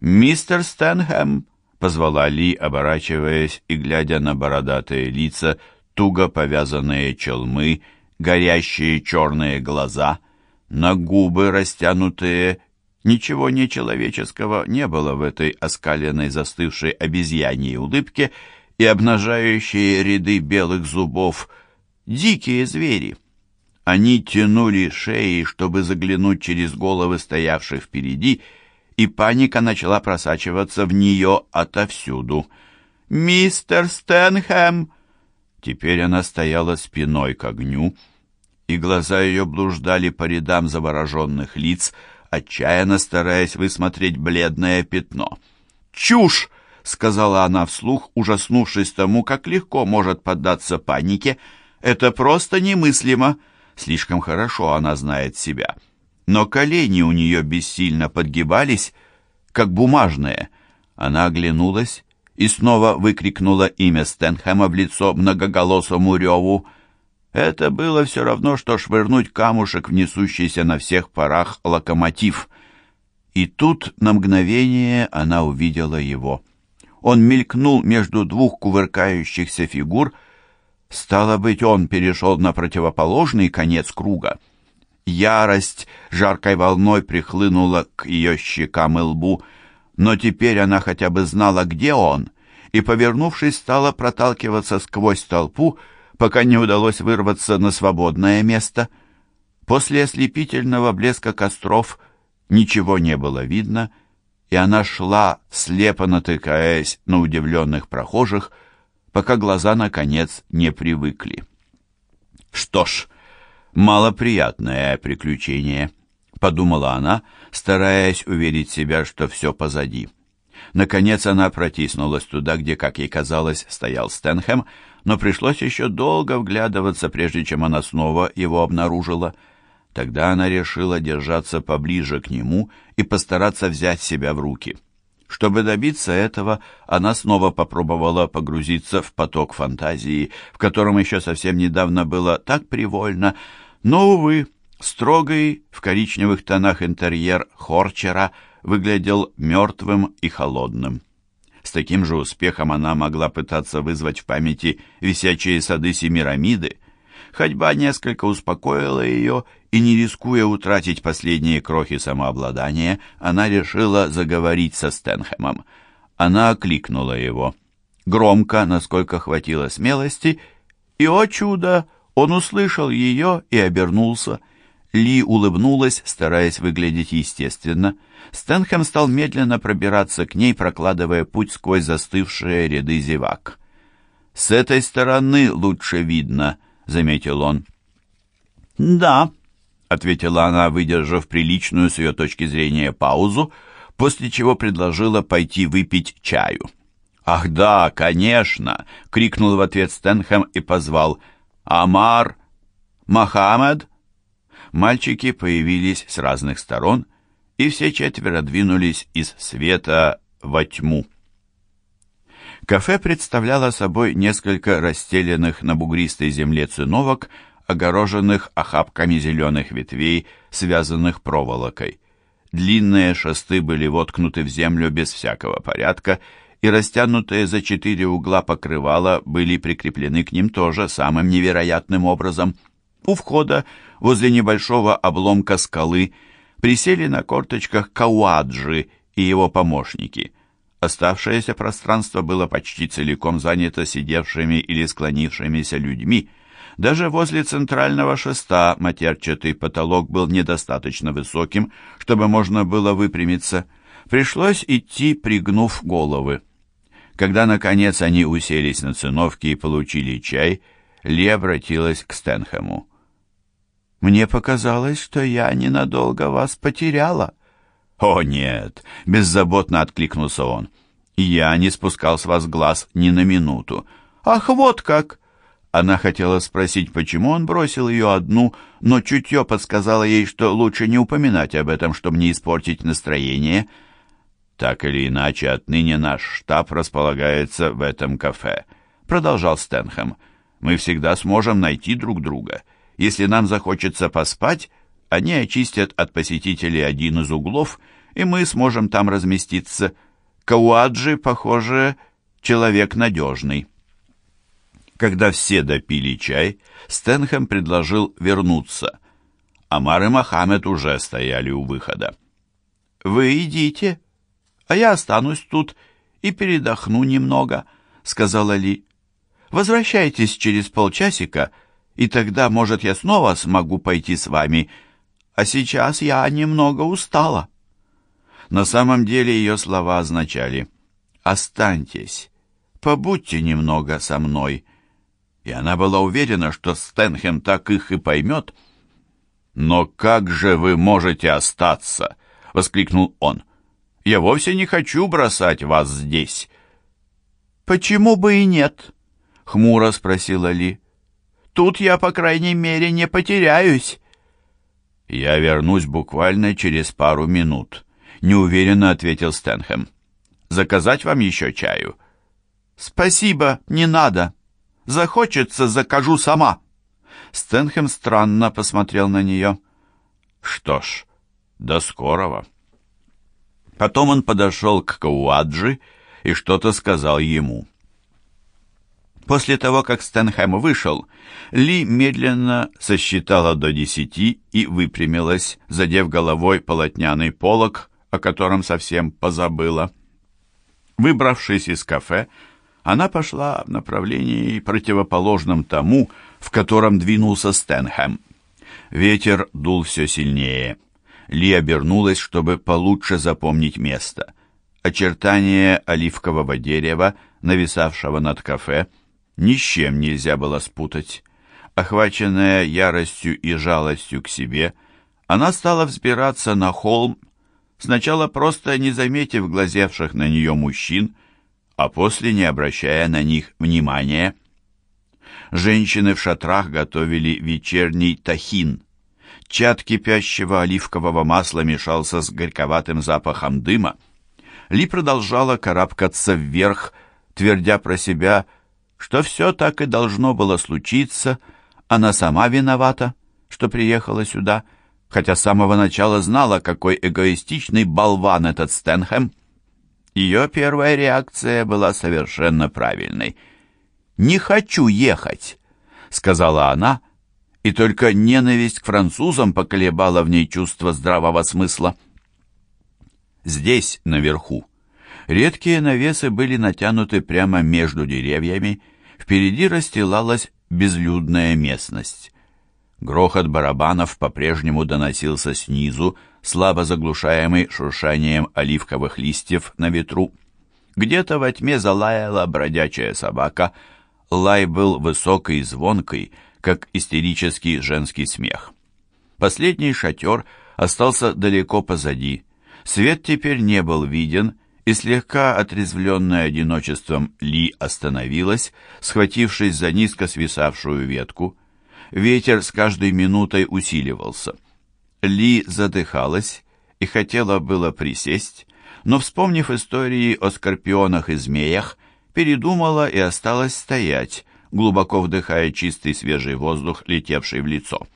«Мистер Стэнхэм!» — позвала Ли, оборачиваясь и глядя на бородатые лица, туго повязанные челмы, горящие черные глаза, на губы растянутые. Ничего нечеловеческого не было в этой оскаленной застывшей обезьяньей улыбке и обнажающие ряды белых зубов. Дикие звери. Они тянули шеи, чтобы заглянуть через головы стоявших впереди, и паника начала просачиваться в нее отовсюду. «Мистер Стэнхэм!» Теперь она стояла спиной к огню, и глаза ее блуждали по рядам завороженных лиц, отчаянно стараясь высмотреть бледное пятно. «Чушь!» — сказала она вслух, ужаснувшись тому, как легко может поддаться панике. «Это просто немыслимо!» Слишком хорошо она знает себя. Но колени у нее бессильно подгибались, как бумажные. Она оглянулась и снова выкрикнула имя Стэнхэма в лицо многоголосому реву. Это было все равно, что швырнуть камушек в несущийся на всех парах локомотив. И тут на мгновение она увидела его. Он мелькнул между двух кувыркающихся фигур. Стало быть, он перешел на противоположный конец круга. Ярость жаркой волной прихлынула к ее щекам и лбу, но теперь она хотя бы знала, где он, и, повернувшись, стала проталкиваться сквозь толпу, пока не удалось вырваться на свободное место. После ослепительного блеска костров ничего не было видно, и она шла, слепо натыкаясь на удивленных прохожих, пока глаза, наконец, не привыкли. «Что ж, малоприятное приключение», — подумала она, стараясь уверить себя, что все позади. Наконец она протиснулась туда, где, как ей казалось, стоял Стэнхэм, но пришлось еще долго вглядываться, прежде чем она снова его обнаружила. Тогда она решила держаться поближе к нему и постараться взять себя в руки. Чтобы добиться этого, она снова попробовала погрузиться в поток фантазии, в котором еще совсем недавно было так привольно, но, увы, строгий в коричневых тонах интерьер Хорчера выглядел мертвым и холодным. С таким же успехом она могла пытаться вызвать в памяти висячие сады Семирамиды. Ходьба несколько успокоила ее, и, не рискуя утратить последние крохи самообладания, она решила заговорить со Стэнхэмом. Она окликнула его. Громко, насколько хватило смелости, и, о чудо, он услышал ее и обернулся. Ли улыбнулась, стараясь выглядеть естественно. Стэнхэм стал медленно пробираться к ней, прокладывая путь сквозь застывшие ряды зевак. «С этой стороны лучше видно», — заметил он. «Да», — ответила она, выдержав приличную с ее точки зрения паузу, после чего предложила пойти выпить чаю. «Ах да, конечно!» — крикнул в ответ Стэнхэм и позвал. «Амар! Мохаммед!» мальчики появились с разных сторон, и все четверо двинулись из света во тьму. Кафе представляло собой несколько расстеленных на бугристой земле циновок, огороженных охапками зеленых ветвей, связанных проволокой. Длинные шесты были воткнуты в землю без всякого порядка, и растянутые за четыре угла покрывала были прикреплены к ним тоже самым невероятным образом – у входа, возле небольшого обломка скалы, присели на корточках Кауаджи и его помощники. Оставшееся пространство было почти целиком занято сидевшими или склонившимися людьми. Даже возле центрального шеста матерчатый потолок был недостаточно высоким, чтобы можно было выпрямиться. Пришлось идти, пригнув головы. Когда, наконец, они уселись на циновке и получили чай, Ли обратилась к Стэнхэму. Мне показалось, что я ненадолго вас потеряла». «О, нет!» — беззаботно откликнулся он. «Я не спускал с вас глаз ни на минуту». «Ах, вот как!» Она хотела спросить, почему он бросил ее одну, но чутье подсказало ей, что лучше не упоминать об этом, чтобы не испортить настроение. «Так или иначе, отныне наш штаб располагается в этом кафе», — продолжал Стэнхэм. «Мы всегда сможем найти друг друга» Если нам захочется поспать, они очистят от посетителей один из углов, и мы сможем там разместиться. Кауаджи, похоже, человек надежный. Когда все допили чай, Стэнхэм предложил вернуться. Амар и Мохаммед уже стояли у выхода. «Вы идите, а я останусь тут и передохну немного», — сказала Ли. «Возвращайтесь через полчасика, и тогда, может, я снова смогу пойти с вами, а сейчас я немного устала». На самом деле ее слова означали «Останьтесь, побудьте немного со мной», и она была уверена, что Стэнхэм так их и поймет. «Но как же вы можете остаться?» — воскликнул он. «Я вовсе не хочу бросать вас здесь». «Почему бы и нет?» — хмуро спросила Ли. «Тут я, по крайней мере, не потеряюсь». «Я вернусь буквально через пару минут», — неуверенно ответил Стэнхэм. «Заказать вам еще чаю?» «Спасибо, не надо. Захочется, закажу сама». Стэнхэм странно посмотрел на нее. «Что ж, до скорого». Потом он подошел к Кауаджи и что-то сказал ему. После того, как Стэнхэм вышел, Ли медленно сосчитала до десяти и выпрямилась, задев головой полотняный полог, о котором совсем позабыла. Выбравшись из кафе, она пошла в направлении противоположном тому, в котором двинулся Стэнхэм. Ветер дул все сильнее. Ли обернулась, чтобы получше запомнить место. Очертания оливкового дерева, нависавшего над кафе, ни с чем нельзя было спутать. Охваченная яростью и жалостью к себе, она стала взбираться на холм, сначала просто не заметив глазевших на нее мужчин, а после не обращая на них внимания. Женщины в шатрах готовили вечерний тахин. Чад кипящего оливкового масла мешался с горьковатым запахом дыма. Ли продолжала карабкаться вверх, твердя про себя, что все так и должно было случиться, она сама виновата, что приехала сюда, хотя с самого начала знала, какой эгоистичный болван этот Стэнхэм. Ее первая реакция была совершенно правильной. «Не хочу ехать», — сказала она, и только ненависть к французам поколебала в ней чувство здравого смысла. Здесь, наверху, редкие навесы были натянуты прямо между деревьями, впереди расстилалась безлюдная местность. Грохот барабанов по-прежнему доносился снизу, слабо заглушаемый шуршанием оливковых листьев на ветру. Где-то во тьме залаяла бродячая собака. Лай был высокий и звонкий, как истерический женский смех. Последний шатер остался далеко позади. Свет теперь не был виден, и слегка отрезвленная одиночеством Ли остановилась, схватившись за низко свисавшую ветку. Ветер с каждой минутой усиливался. Ли задыхалась и хотела было присесть, но, вспомнив истории о скорпионах и змеях, передумала и осталась стоять, глубоко вдыхая чистый свежий воздух, летевший в лицо.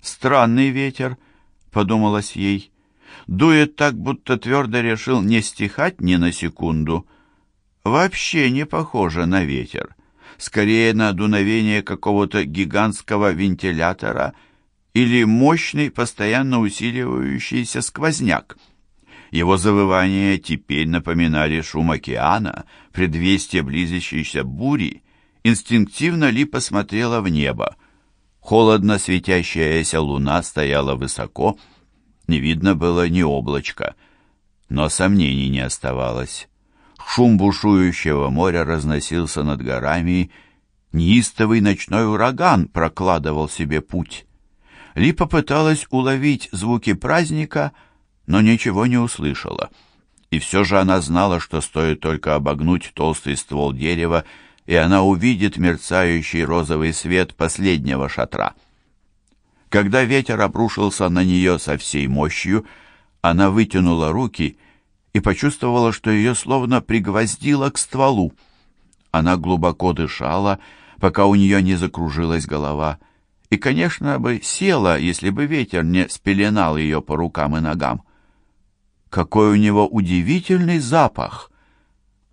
«Странный ветер», — подумалось ей, — «дует так, будто твердо решил не стихать ни на секунду. Вообще не похоже на ветер, скорее на дуновение какого-то гигантского вентилятора — или мощный, постоянно усиливающийся сквозняк. Его завывания теперь напоминали шум океана, предвестие близящейся бури. Инстинктивно Ли посмотрела в небо. Холодно светящаяся луна стояла высоко, не видно было ни облачка, но сомнений не оставалось. Шум бушующего моря разносился над горами, неистовый ночной ураган прокладывал себе путь. Ли попыталась уловить звуки праздника, но ничего не услышала. И все же она знала, что стоит только обогнуть толстый ствол дерева, и она увидит мерцающий розовый свет последнего шатра. Когда ветер обрушился на нее со всей мощью, она вытянула руки и почувствовала, что ее словно пригвоздило к стволу. Она глубоко дышала, пока у нее не закружилась голова, и, конечно, бы села, если бы ветер не спеленал ее по рукам и ногам. Какой у него удивительный запах!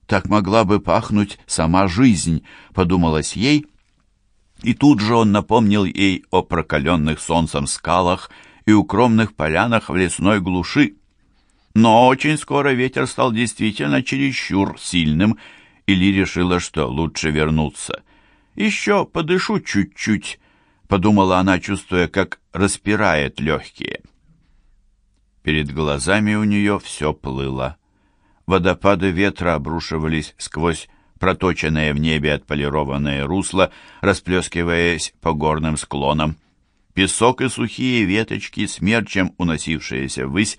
Так могла бы пахнуть сама жизнь, подумалось ей, и тут же он напомнил ей о прокаленных солнцем скалах и укромных полянах в лесной глуши. Но очень скоро ветер стал действительно чересчур сильным, и Ли решила, что лучше вернуться. «Еще подышу чуть-чуть», — подумала она, чувствуя, как распирает легкие. Перед глазами у нее все плыло. Водопады ветра обрушивались сквозь проточенное в небе отполированное русло, расплескиваясь по горным склонам. Песок и сухие веточки, смерчем уносившиеся ввысь,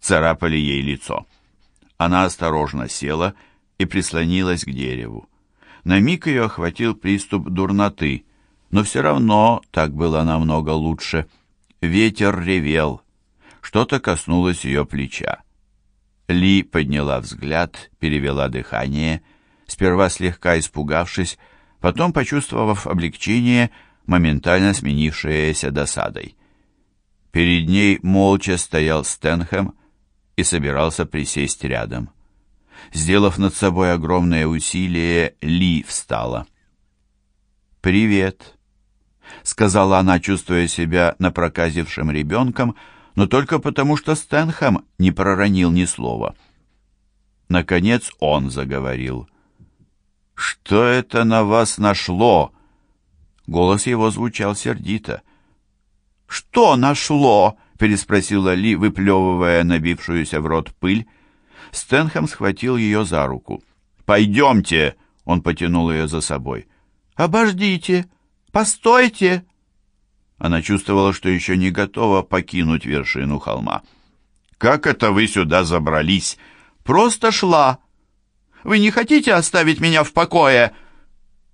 царапали ей лицо. Она осторожно села и прислонилась к дереву. На миг ее охватил приступ дурноты, но все равно так было намного лучше. Ветер ревел. Что-то коснулось ее плеча. Ли подняла взгляд, перевела дыхание, сперва слегка испугавшись, потом почувствовав облегчение, моментально сменившееся досадой. Перед ней молча стоял Стэнхэм и собирался присесть рядом. Сделав над собой огромное усилие, Ли встала. «Привет», — сказала она, чувствуя себя напроказившим ребенком, но только потому, что Стэнхэм не проронил ни слова. Наконец он заговорил. «Что это на вас нашло?» Голос его звучал сердито. «Что нашло?» — переспросила Ли, выплевывая набившуюся в рот пыль. Стэнхэм схватил ее за руку. «Пойдемте!» — он потянул ее за собой. «Обождите! Постойте!» Она чувствовала, что еще не готова покинуть вершину холма. «Как это вы сюда забрались?» «Просто шла. Вы не хотите оставить меня в покое?»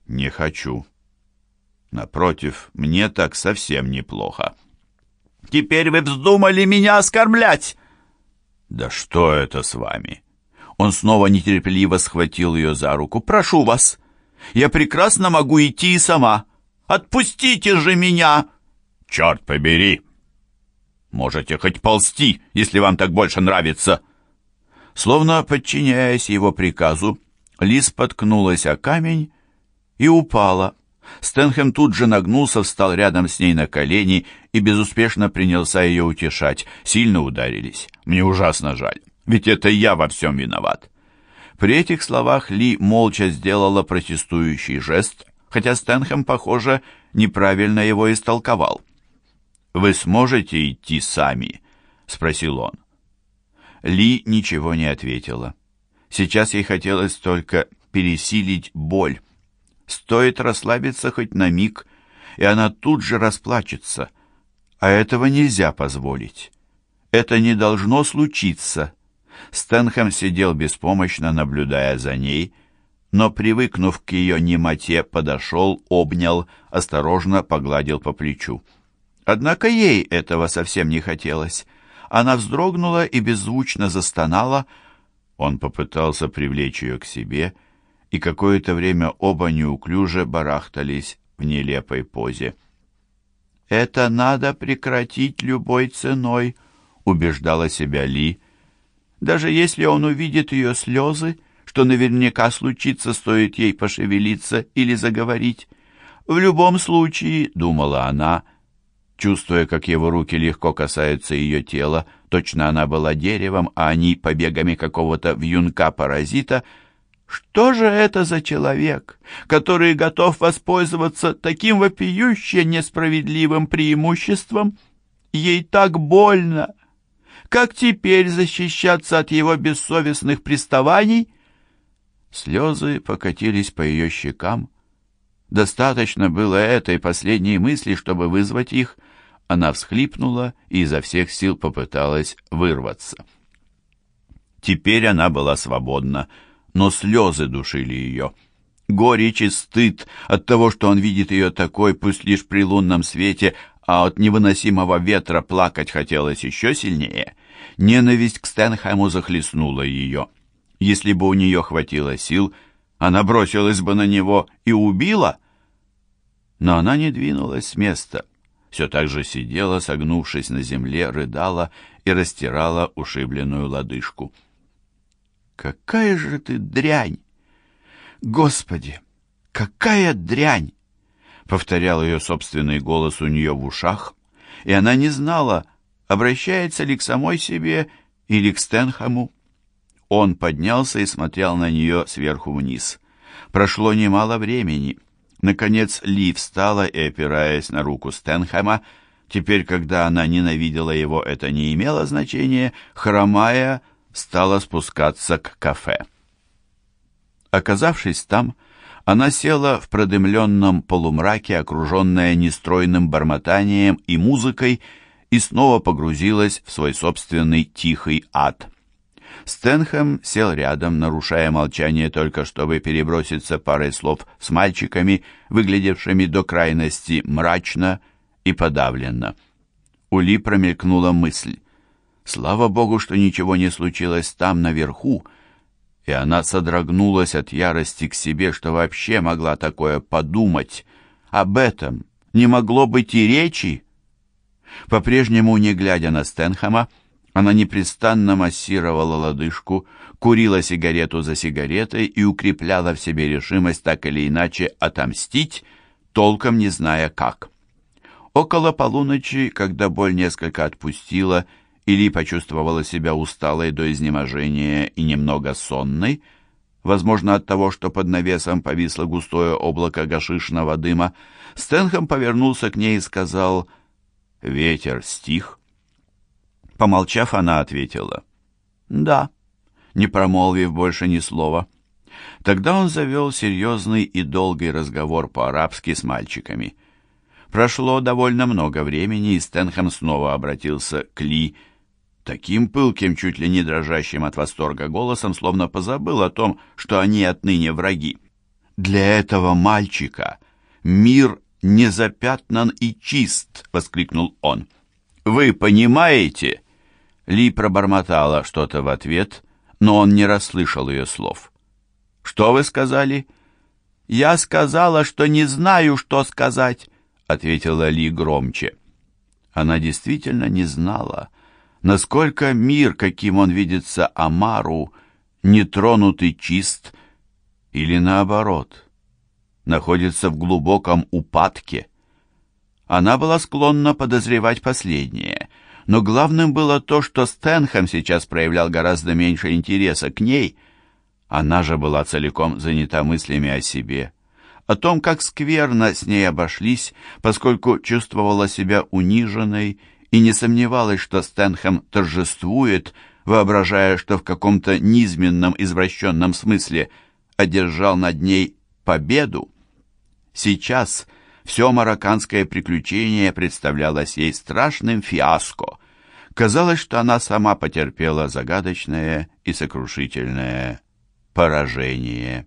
«Не хочу. Напротив, мне так совсем неплохо». «Теперь вы вздумали меня оскорблять!» «Да что это с вами?» Он снова нетерпеливо схватил ее за руку. «Прошу вас, я прекрасно могу идти и сама. Отпустите же меня!» «Черт побери!» «Можете хоть ползти, если вам так больше нравится!» Словно подчиняясь его приказу, Лис споткнулась о камень и упала. Стэнхэм тут же нагнулся, встал рядом с ней на колени и безуспешно принялся ее утешать. Сильно ударились. Мне ужасно жаль, ведь это я во всем виноват. При этих словах Ли молча сделала протестующий жест, хотя Стэнхэм, похоже, неправильно его истолковал. «Вы сможете идти сами?» — спросил он. Ли ничего не ответила. Сейчас ей хотелось только пересилить боль. Стоит расслабиться хоть на миг, и она тут же расплачется. А этого нельзя позволить. Это не должно случиться. Стэнхэм сидел беспомощно, наблюдая за ней, но, привыкнув к ее немоте, подошел, обнял, осторожно погладил по плечу. Однако ей этого совсем не хотелось. Она вздрогнула и беззвучно застонала. Он попытался привлечь ее к себе, и какое-то время оба неуклюже барахтались в нелепой позе. «Это надо прекратить любой ценой», — убеждала себя Ли. «Даже если он увидит ее слезы, что наверняка случится, стоит ей пошевелиться или заговорить. В любом случае, — думала она, — чувствуя, как его руки легко касаются ее тела, точно она была деревом, а они побегами какого-то вьюнка-паразита — что же это за человек, который готов воспользоваться таким вопиюще несправедливым преимуществом? Ей так больно. Как теперь защищаться от его бессовестных приставаний? Слезы покатились по ее щекам. Достаточно было этой последней мысли, чтобы вызвать их. Она всхлипнула и изо всех сил попыталась вырваться. Теперь она была свободна но слезы душили ее. Горечь и стыд от того, что он видит ее такой, пусть лишь при лунном свете, а от невыносимого ветра плакать хотелось еще сильнее. Ненависть к Стэнхэму захлестнула ее. Если бы у нее хватило сил, она бросилась бы на него и убила. Но она не двинулась с места, все так же сидела, согнувшись на земле, рыдала и растирала ушибленную лодыжку. «Какая же ты дрянь! Господи, какая дрянь!» Повторял ее собственный голос у нее в ушах, и она не знала, обращается ли к самой себе или к Стэнхэму. Он поднялся и смотрел на нее сверху вниз. Прошло немало времени. Наконец Ли встала и, опираясь на руку Стэнхэма, теперь, когда она ненавидела его, это не имело значения, хромая, стала спускаться к кафе. Оказавшись там, она села в продымленном полумраке, окруженная нестройным бормотанием и музыкой, и снова погрузилась в свой собственный тихий ад. Стэнхэм сел рядом, нарушая молчание только чтобы переброситься парой слов с мальчиками, выглядевшими до крайности мрачно и подавленно. У Ли промелькнула мысль. Слава богу, что ничего не случилось там, наверху, и она содрогнулась от ярости к себе, что вообще могла такое подумать. Об этом не могло быть и речи. По-прежнему, не глядя на Стэнхэма, она непрестанно массировала лодыжку, курила сигарету за сигаретой и укрепляла в себе решимость так или иначе отомстить, толком не зная как. Около полуночи, когда боль несколько отпустила, или почувствовала себя усталой до изнеможения и немного сонной, возможно, от того, что под навесом повисло густое облако гашишного дыма, Стэнхэм повернулся к ней и сказал «Ветер стих». Помолчав, она ответила «Да», не промолвив больше ни слова. Тогда он завел серьезный и долгий разговор по-арабски с мальчиками. Прошло довольно много времени, и Стэнхэм снова обратился к Ли, таким пылким, чуть ли не дрожащим от восторга голосом, словно позабыл о том, что они отныне враги. «Для этого мальчика мир не запятнан и чист!» — воскликнул он. «Вы понимаете?» Ли пробормотала что-то в ответ, но он не расслышал ее слов. «Что вы сказали?» «Я сказала, что не знаю, что сказать», — ответила Ли громче. Она действительно не знала, насколько мир, каким он видится Амару, нетронутый чист, или наоборот, находится в глубоком упадке. Она была склонна подозревать последнее, но главным было то, что Стэнхэм сейчас проявлял гораздо меньше интереса к ней. Она же была целиком занята мыслями о себе, о том, как скверно с ней обошлись, поскольку чувствовала себя униженной и не сомневалась, что Стэнхэм торжествует, воображая, что в каком-то низменном извращенном смысле одержал над ней победу. Сейчас все марокканское приключение представлялось ей страшным фиаско. Казалось, что она сама потерпела загадочное и сокрушительное поражение.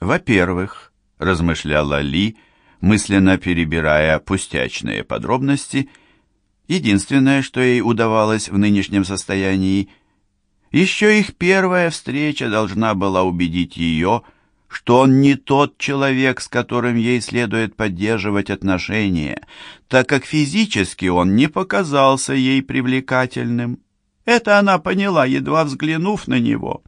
«Во-первых», — размышляла Ли, мысленно перебирая пустячные подробности, единственное, что ей удавалось в нынешнем состоянии. Еще их первая встреча должна была убедить ее, что он не тот человек, с которым ей следует поддерживать отношения, так как физически он не показался ей привлекательным. Это она поняла, едва взглянув на него.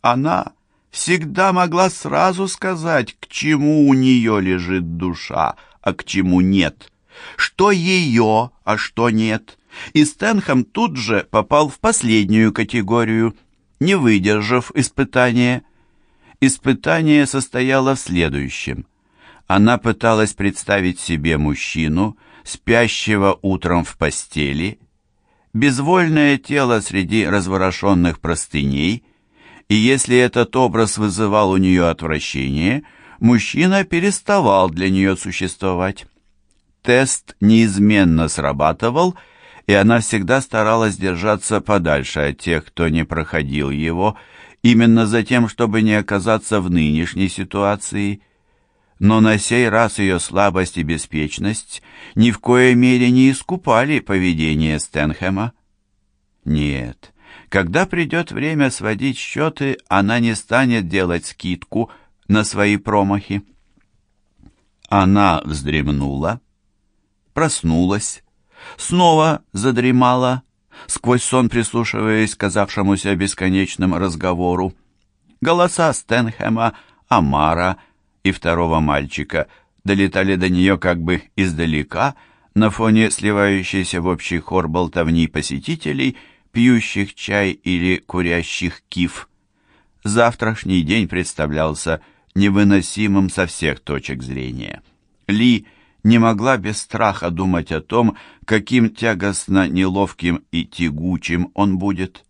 Она всегда могла сразу сказать, к чему у нее лежит душа, а к чему нет что ее, а что нет. И Стэнхэм тут же попал в последнюю категорию, не выдержав испытания. Испытание состояло в следующем. Она пыталась представить себе мужчину, спящего утром в постели, безвольное тело среди разворошенных простыней, и если этот образ вызывал у нее отвращение, мужчина переставал для нее существовать. Тест неизменно срабатывал, и она всегда старалась держаться подальше от тех, кто не проходил его, именно за тем, чтобы не оказаться в нынешней ситуации. Но на сей раз ее слабость и беспечность ни в коей мере не искупали поведение Стэнхэма. Нет, когда придет время сводить счеты, она не станет делать скидку на свои промахи. Она вздремнула, проснулась, снова задремала, сквозь сон прислушиваясь к казавшемуся бесконечным разговору. Голоса Стэнхэма, Амара и второго мальчика долетали до нее как бы издалека, на фоне сливающейся в общий хор болтовни посетителей, пьющих чай или курящих киф. Завтрашний день представлялся невыносимым со всех точек зрения. Ли не могла без страха думать о том, каким тягостно неловким и тягучим он будет.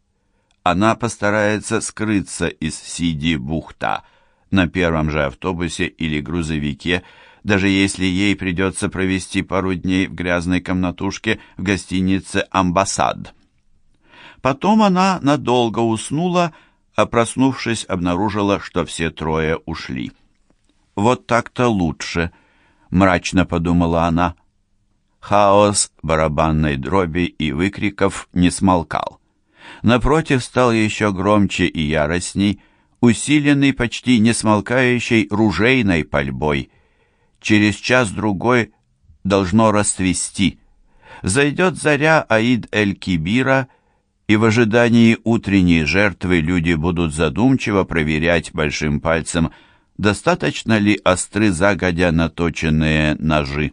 Она постарается скрыться из Сиди-Бухта на первом же автобусе или грузовике, даже если ей придется провести пару дней в грязной комнатушке в гостинице «Амбассад». Потом она надолго уснула, а проснувшись, обнаружила, что все трое ушли. «Вот так-то лучше», — мрачно подумала она. Хаос барабанной дроби и выкриков не смолкал. Напротив стал еще громче и яростней, усиленный почти несмолкающей ружейной пальбой. Через час-другой должно расцвести. Зайдет заря Аид-эль-Кибира — и в ожидании утренней жертвы люди будут задумчиво проверять большим пальцем, достаточно ли остры загодя наточенные ножи.